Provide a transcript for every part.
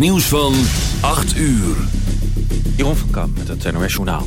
Nieuws van 8 uur. Jeroen van Kam met het NOS Journaal.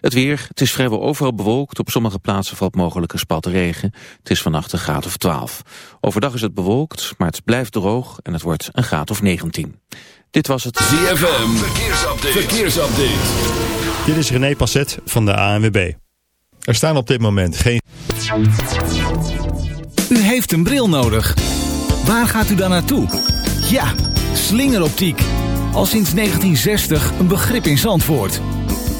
Het weer, het is vrijwel overal bewolkt. Op sommige plaatsen valt mogelijk een spat regen. Het is vannacht een graad of 12. Overdag is het bewolkt, maar het blijft droog en het wordt een graad of 19. Dit was het ZFM Verkeersupdate. Verkeersupdate. Dit is René Passet van de ANWB. Er staan op dit moment geen... U heeft een bril nodig. Waar gaat u dan naartoe? Ja, slingeroptiek. Al sinds 1960 een begrip in Zandvoort.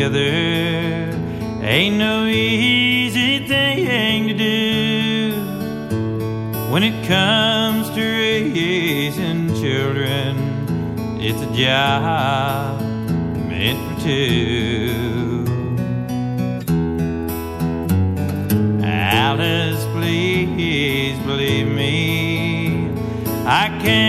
Together ain't no easy thing to do when it comes to raising children. It's a job meant for two. Alice, please believe me, I can't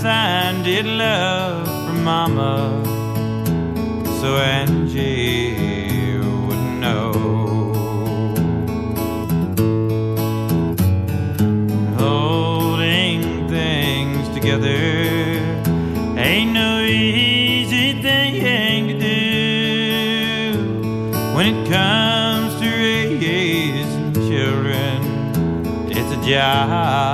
signed it love from Mama, so Angie would know. Holding things together ain't no easy thing to do when it comes to raising children. It's a job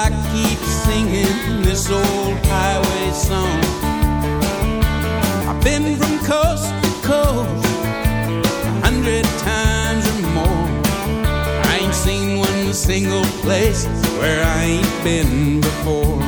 I keep singing this old highway song? I've been from coast to coast a hundred times or more. I ain't seen one single place where I ain't been before.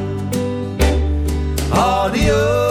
Adios,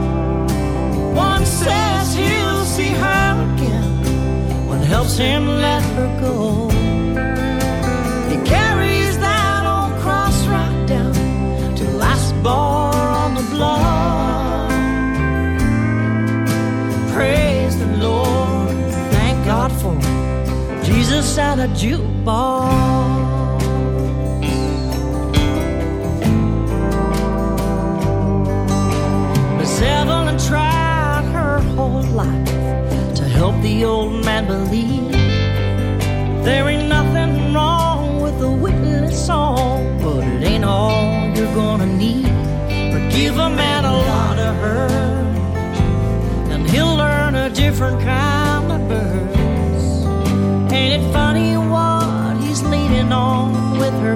One says he'll see her again, one helps him let her go. He carries that old cross right down to last bar on the block. Praise the Lord, thank God for Jesus and a jukebox. Tried her whole life to help the old man believe there ain't nothing wrong with a witness song, but it ain't all you're gonna need. But give a man a lot of hurt, and he'll learn a different kind of verse. Ain't it funny what he's leaning on with her?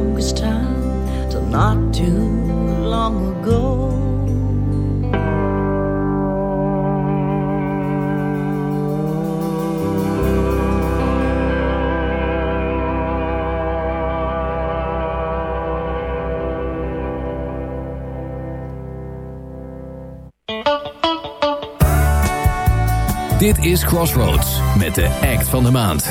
Longest time, till not too long ago. Dit is Crossroads met de act van de maand.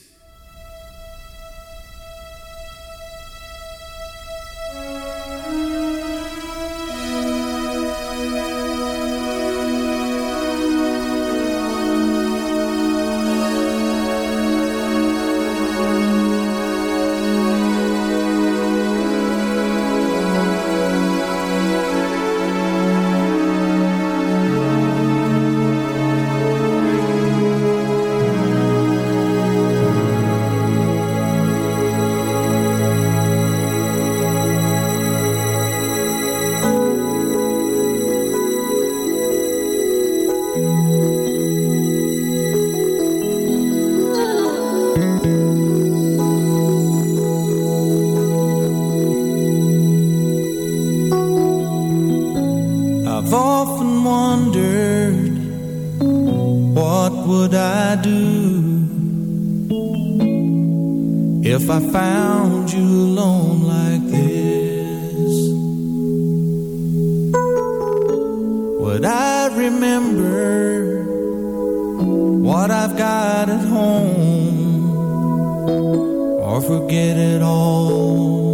Would I remember what I've got at home. Or forget it all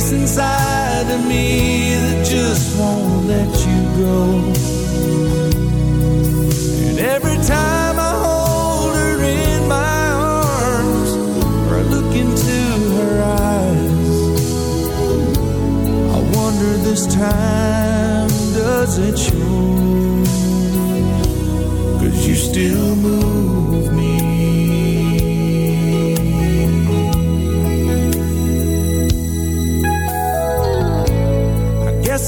place inside of me that just won't let you go. And every time I hold her in my arms or I look into her eyes, I wonder this time does it show? Cause you still move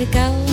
to go.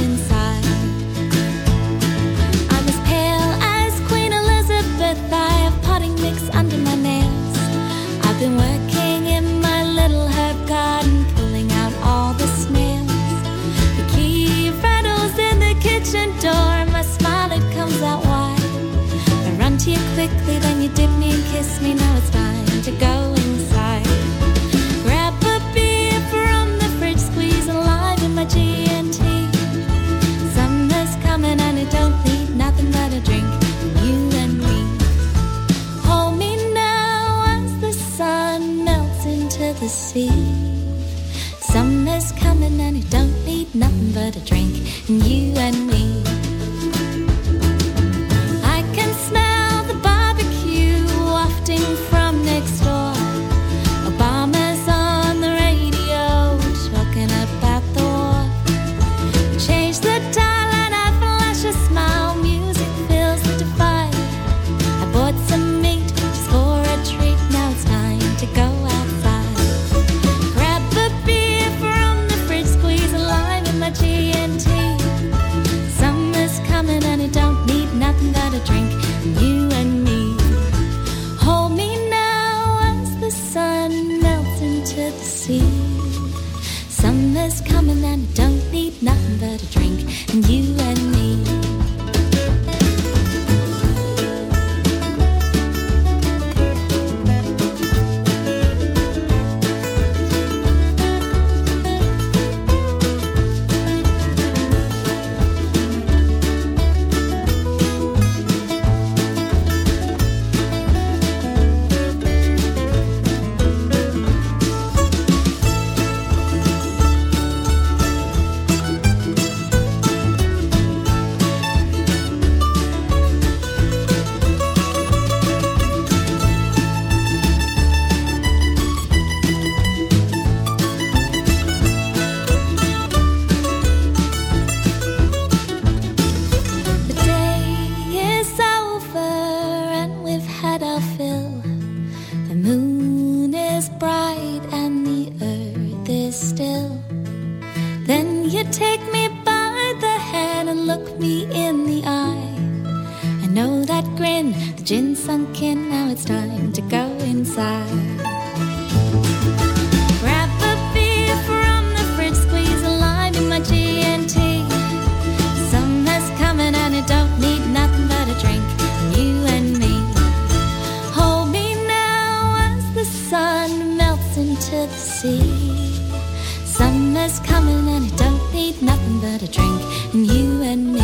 had a drink, and you and me.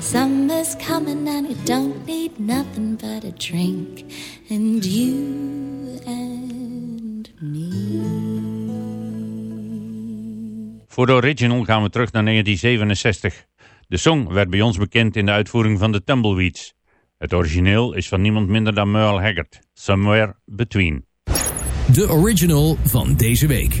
Summer's coming, and we don't need nothing but a drink, and you and me. Voor de original gaan we terug naar 1967. De song werd bij ons bekend in de uitvoering van de Tumbleweeds. Het origineel is van niemand minder dan Merle Haggard, Somewhere Between. De original van deze week.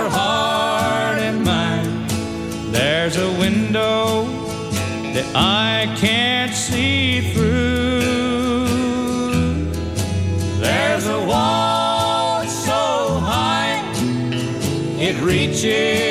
I can't see through. There's a wall so high it reaches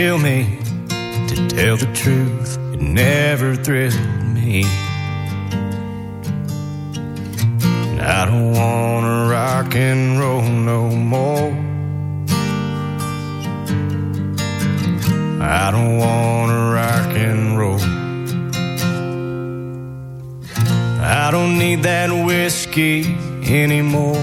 kill me. To tell the truth, it never thrilled me. I don't wanna rock and roll no more. I don't wanna rock and roll. I don't need that whiskey anymore.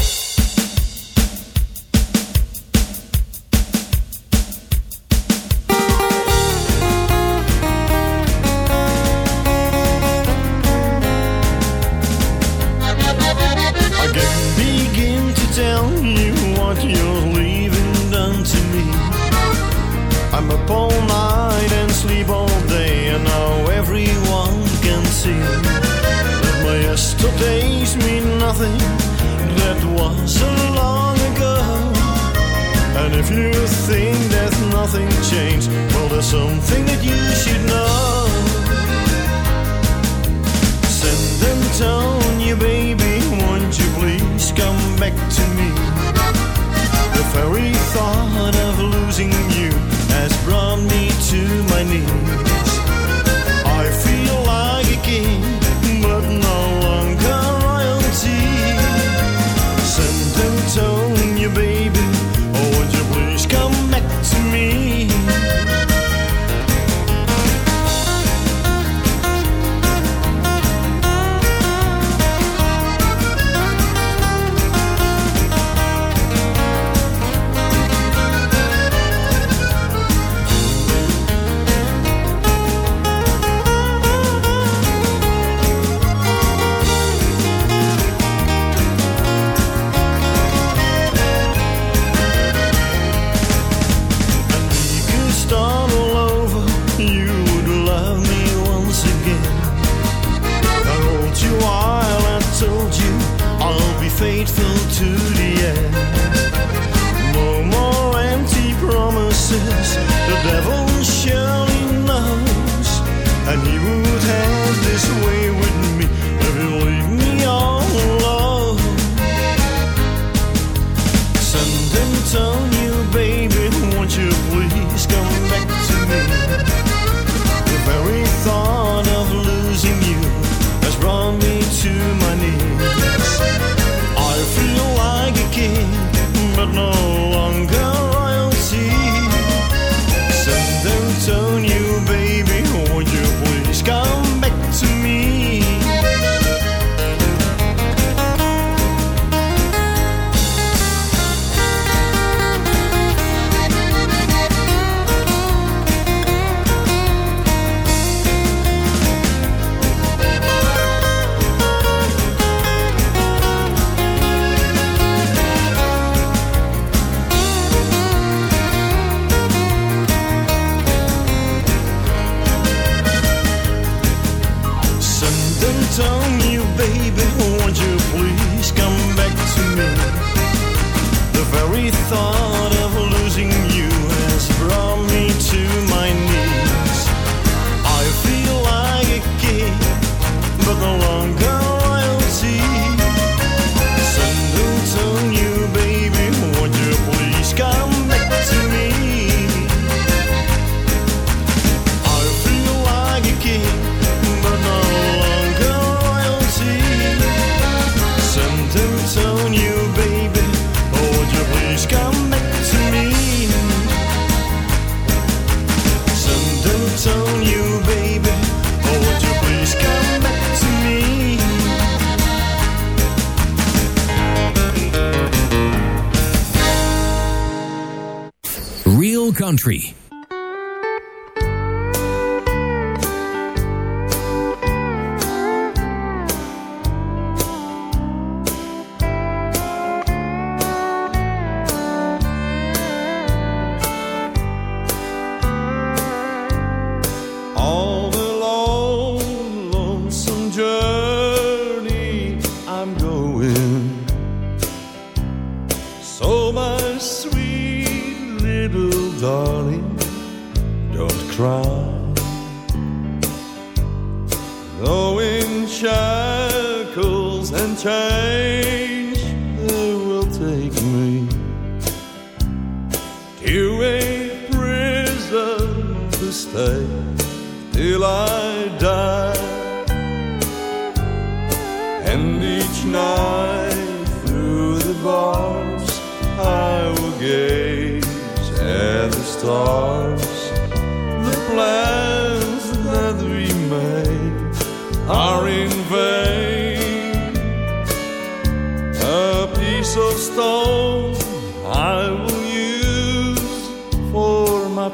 Country.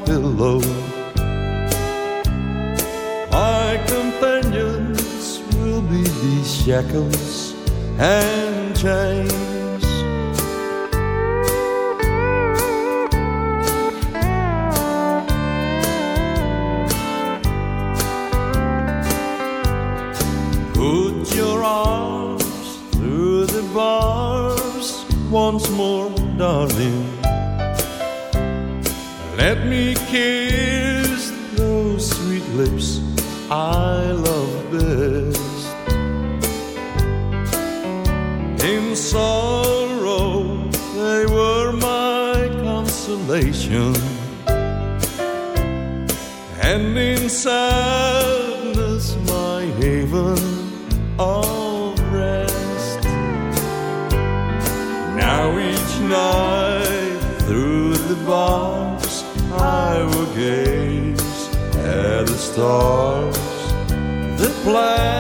Pillow. My companions will be these shackles and chains. Put your arms through the bars once more, darling. Let me kiss those sweet lips I love best. In sorrow, they were my consolation. And in sadness, my haven of rest. Now each night through the will gaze at the stars. The plans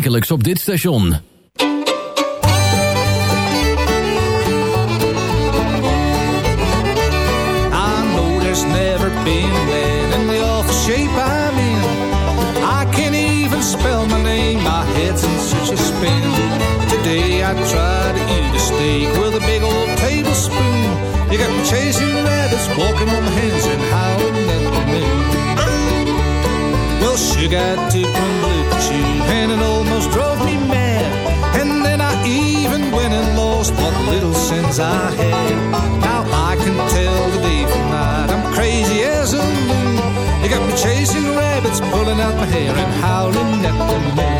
Wekelijks op dit station. I know there's never been a man in the awful shape I'm in. I can't even spell my name, my head's in such a spin. Today I try to eat steak with a big old tablespoon. You got me chasing rabbits, walking on hands and howling at the moon. Well, she got and it almost drove me mad. And then I even went and lost what little sense I had. Now I can tell the day from night. I'm crazy as a loon. You got me chasing rabbits, pulling out my hair and howling at the moon.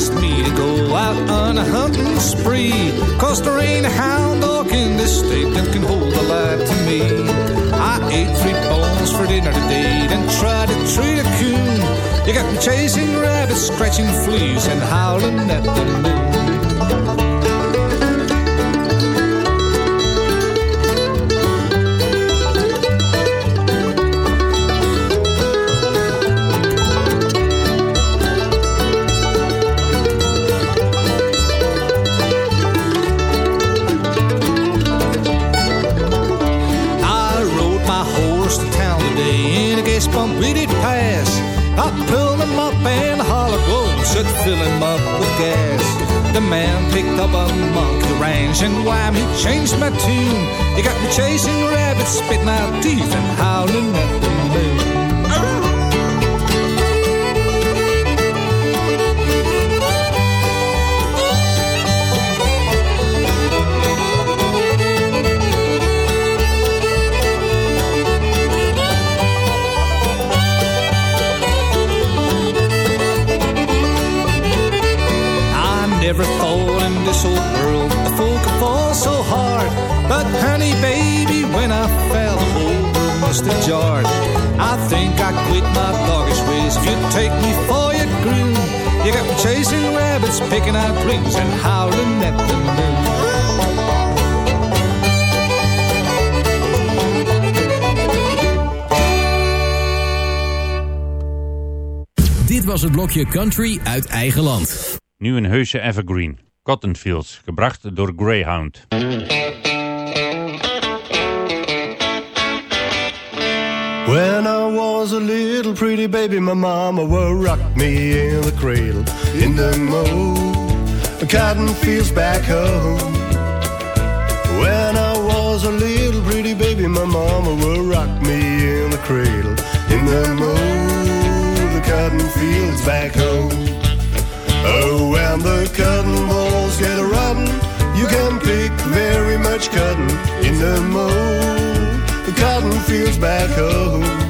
Asked me to go out on a hunting spree. Cause there ain't a hound dog in this state that can hold a light to me. I ate three bones for dinner today, then tried to treat a coon. You got me chasing rabbits, scratching fleas, and howling at the moon. Up a monkey ranch and wham, he changed my tune. He got me chasing rabbits, spitting out teeth and howling at the picking out dreams, and howling at the moon. Dit was het blokje Country uit eigen land. Nu een heuse evergreen. Cotton Fields, gebracht door Greyhound. When I was a little pretty baby, my mama would rock me in the cradle in the mow the cotton fields back home. When I was a little pretty baby, my mama would rock me in the cradle in the mow the cotton fields back home. Oh, when the cotton balls get rotten, you can pick very much cotton in the mow the cotton fields back home.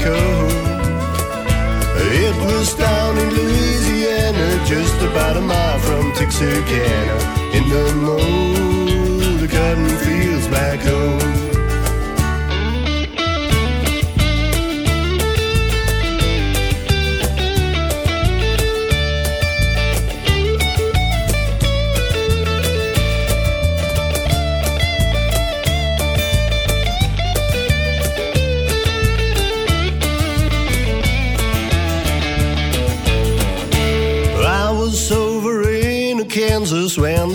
home. It was down in Louisiana, just about a mile from Texarkana, in the mow the cotton fields back home.